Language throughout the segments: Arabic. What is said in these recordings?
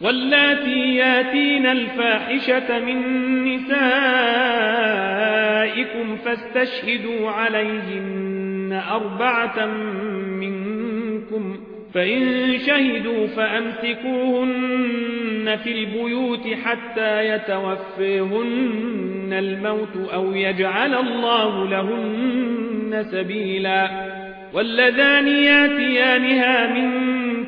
واللاتي ياتين الفاحشة من نسائكم فاستشهدوا عليهن أربعة منكم فإن شهدوا فأمسكوهن في البيوت حتى يتوفيهن الموت أو يجعل الله لهن سبيلا. واللذان ياتيانها منكم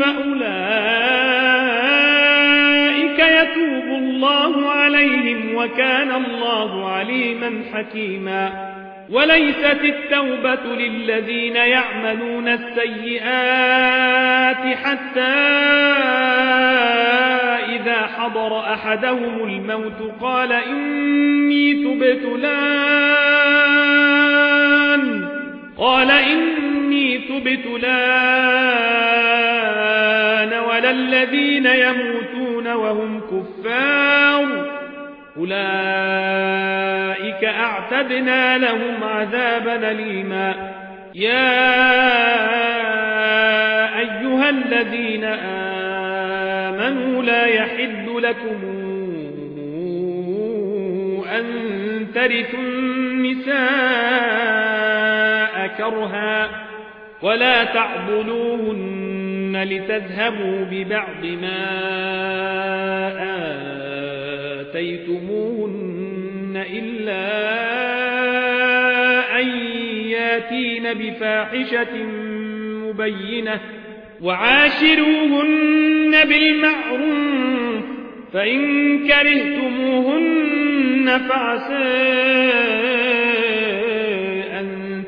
فأولئك يتوب الله عليهم وكان الله عليما حكيما. وليست التوبة للذين يعملون السيئات حتى إذا حضر أحدهم الموت قال إني تبت لأن قال إني تبت لأن ولا الذين يموتون وهم كفار أولئك أعتدنا لهم عذابا ليما يا أيها الذين آمنوا لا يحد لكم أن ترثوا النساء كرها ولا تعضلوهن لتذهبوا ببعض ما آتيتموهن إلا أن ياتين بفاحشة مبينة وعاشروهن بالمعروف فإن كرهتموهن فعسى أن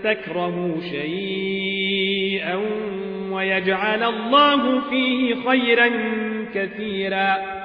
تكرهوا شيئا ويجعل الله فيه خيرا كثيرا.